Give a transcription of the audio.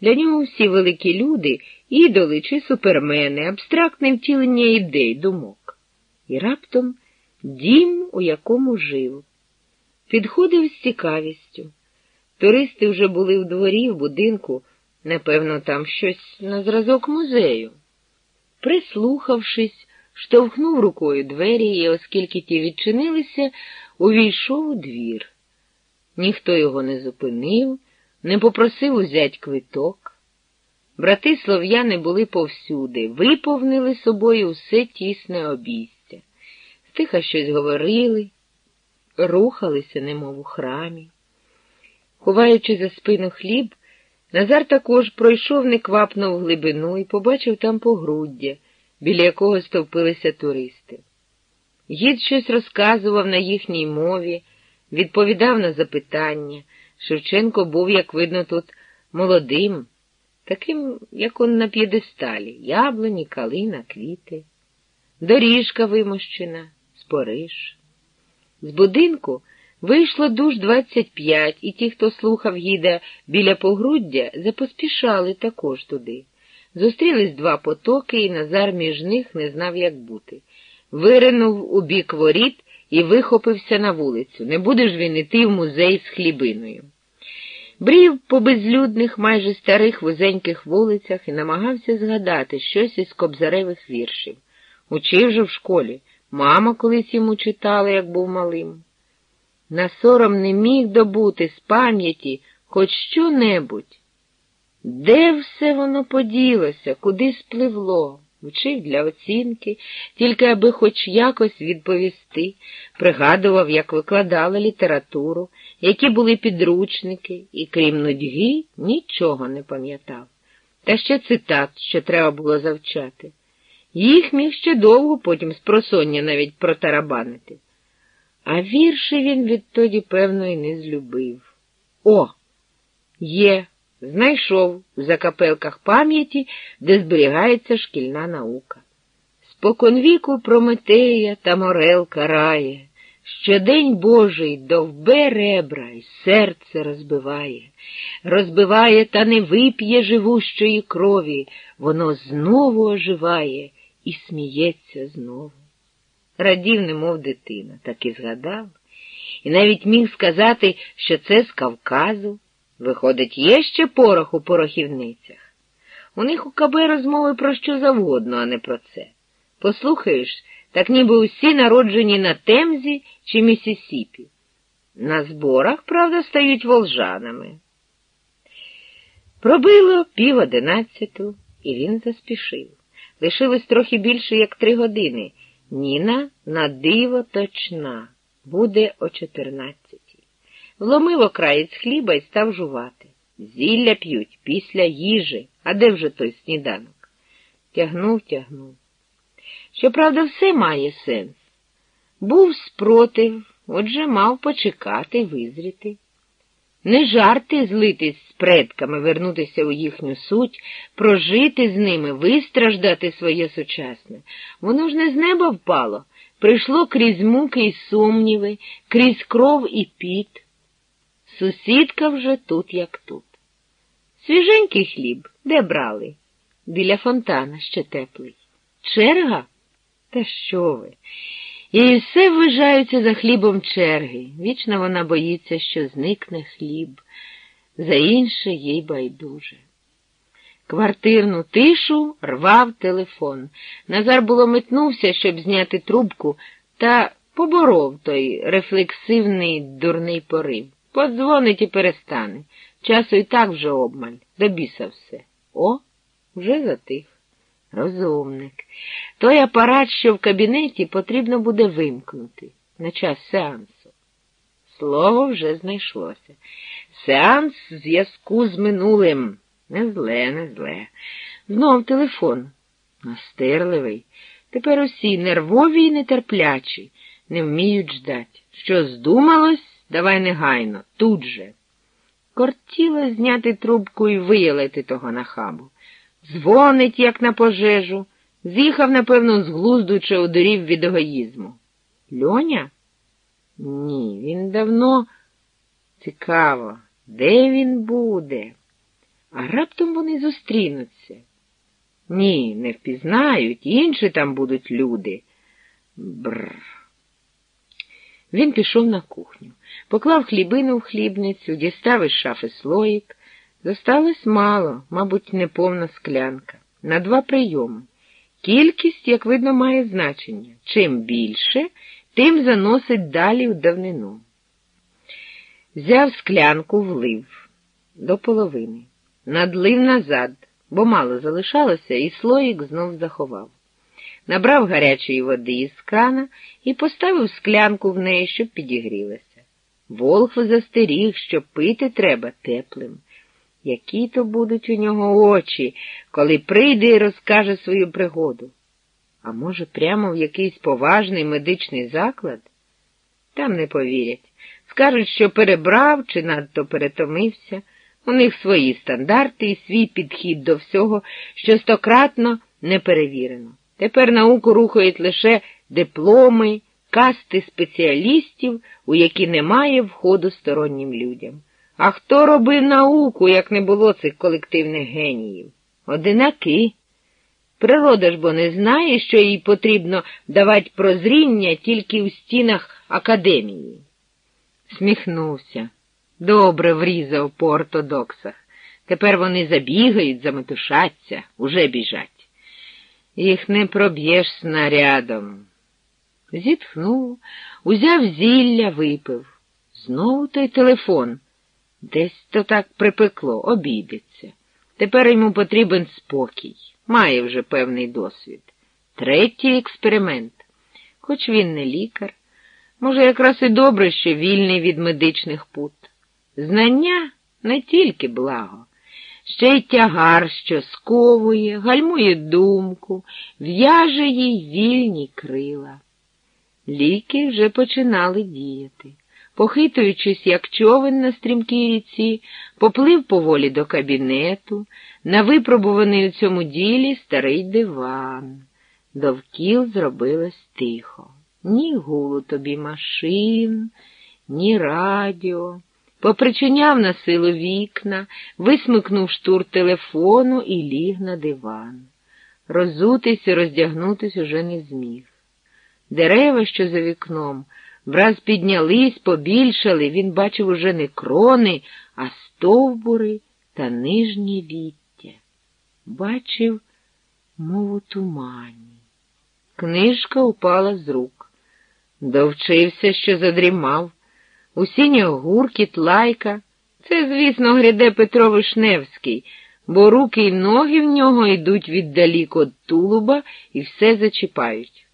Для нього всі великі люди, ідоли чи супермени, абстрактне втілення ідей, думок. І раптом дім, у якому жив. Підходив з цікавістю. Туристи вже були в дворі, в будинку, напевно, там щось на зразок музею. Прислухавшись, штовхнув рукою двері і, оскільки ті відчинилися, увійшов у двір. Ніхто його не зупинив, не попросив узять квиток. Брати слов'яни були повсюди, виповнили собою все тісне обійстя. Стиха щось говорили, рухалися, немов у храмі. Ховаючи за спину хліб, Назар також пройшов неквапно в глибину і побачив там погруддя, біля якого стовпилися туристи. Гід щось розказував на їхній мові, відповідав на запитання. Шевченко був, як видно, тут молодим, таким, як он на п'єдесталі, яблуні, калина, квіти, доріжка вимощена, спориш. З будинку вийшло душ двадцять п'ять, і ті, хто слухав гіда біля погруддя, запоспішали також туди. Зустрілись два потоки, і Назар між них не знав, як бути. Виринув у бік воріт і вихопився на вулицю. Не буде ж він іти в музей з хлібиною. Брів по безлюдних, майже старих вузеньких вулицях і намагався згадати щось із кобзаревих віршів. Учив же в школі. Мама колись йому читала, як був малим. На сором не міг добути з пам'яті хоч що-небудь. Де все воно поділося, куди спливло? Вчив для оцінки, тільки аби хоч якось відповісти, пригадував, як викладали літературу, які були підручники, і, крім нудьги, нічого не пам'ятав. Та ще цитат, що треба було завчати. Їх міг ще довго потім з просоння навіть протарабанити. А вірші він відтоді, певно, і не злюбив. О, є, знайшов в закапелках пам'яті, де зберігається шкільна наука. Споконвіку Прометея та Морел карає, щодень Божий довбе ребра й серце розбиває, розбиває та не вип'є живущої крові, воно знову оживає і сміється знову. Радів, немов дитина, так і згадав, і навіть міг сказати, що це з Кавказу. Виходить, є ще порох у порохівницях. У них у КБ розмови про що завгодно, а не про це. Послухаєш, так ніби усі народжені на Темзі чи Місісіпі. На зборах, правда, стають волжанами. Пробило пів одинадцяту, і він заспішив. Лишилось трохи більше, як три години. Ніна на диво точна, буде о чотирнадцятій. Вломив окраєць хліба і став жувати. Зілля п'ють після їжі, а де вже той сніданок? Тягнув, тягнув. Щоправда, все має сенс. Був спротив, отже мав почекати, визріти. Не жарти злитись з предками, вернутися у їхню суть, прожити з ними, вистраждати своє сучасне. Воно ж не з неба впало, прийшло крізь муки і сумніви, крізь кров і піт. Сусідка вже тут, як тут. Свіженький хліб де брали? Біля фонтана ще теплий. Черга? Та що ви? І все ввижаються за хлібом черги. Вічно вона боїться, що зникне хліб, за інше їй байдуже. Квартирну тишу рвав телефон. Назар було метнувся, щоб зняти трубку, та поборов той рефлексивний дурний порив. Подзвонить і перестане. Часу і так вже обмаль, до біса все. О, вже затих. Розумник. Той апарат, що в кабінеті, потрібно буде вимкнути на час сеансу. Слово вже знайшлося. Сеанс зв'язку з минулим. Не зле, не зле. Знов телефон. Настирливий. Тепер усі нервові і нетерплячі, не вміють ждать. Що здумалось, давай негайно, тут же. Кортіло зняти трубку і виялити того нахабу. Дзвонить, як на пожежу. З'їхав, напевно, з глузду чи одурів від егоїзму. Льоня? Ні, він давно цікаво, де він буде? А раптом вони зустрінуться. Ні, не впізнають, інші там будуть люди. Бррр. Він пішов на кухню, поклав хлібину в хлібницю, дістав із шафи слоїк. Зосталось мало, мабуть, неповна склянка. На два прийоми. Кількість, як видно, має значення. Чим більше, тим заносить далі в давнину. Взяв склянку, влив до половини, надлив назад, бо мало залишалося, і слоїк знов заховав. Набрав гарячої води із крана і поставив склянку в неї, щоб підігрілася. Волхв застеріг, що пити треба теплим. Які то будуть у нього очі, коли прийде і розкаже свою пригоду. А може, прямо в якийсь поважний медичний заклад? Там не повірять. Скажуть, що перебрав чи надто перетомився. У них свої стандарти і свій підхід до всього, що стократно не перевірено. Тепер науку рухають лише дипломи, касти спеціалістів, у які немає входу стороннім людям. А хто робив науку, як не було цих колективних геніїв? Одинаки. Природа ж бо не знає, що їй потрібно давати прозріння тільки в стінах академії. Сміхнувся. Добре врізав по ортодоксах. Тепер вони забігають, заметушаться, уже біжать. Їх не проб'єш снарядом. Зітхнув, узяв зілля, випив. Знову той телефон. Десь то так припекло, обійдеться. Тепер йому потрібен спокій, має вже певний досвід. Третій експеримент. Хоч він не лікар, може, якраз і добре, що вільний від медичних пут. Знання не тільки благо, ще й тягар, що сковує, гальмує думку, в'яже їй вільні крила. Ліки вже починали діяти. Похитуючись, як човен на стрімкій ріці, поплив поволі до кабінету, на випробуваний у цьому ділі старий диван. Довкіл зробилось тихо. Ні гулу тобі машин, ні радіо. Попричиняв на силу вікна, висмикнув штур телефону і ліг на диван. Розутись і роздягнутись уже не зміг. Дерева, що за вікном, враз піднялись, побільшали, він бачив уже не крони, а стовбури та нижні віття. Бачив, мов у тумані. Книжка упала з рук. Довчився, що задрімав. У сіні гуркіт, лайка. Це, звісно, гряде Петро Вишневський, бо руки й ноги в нього йдуть віддалік від тулуба і все зачіпають.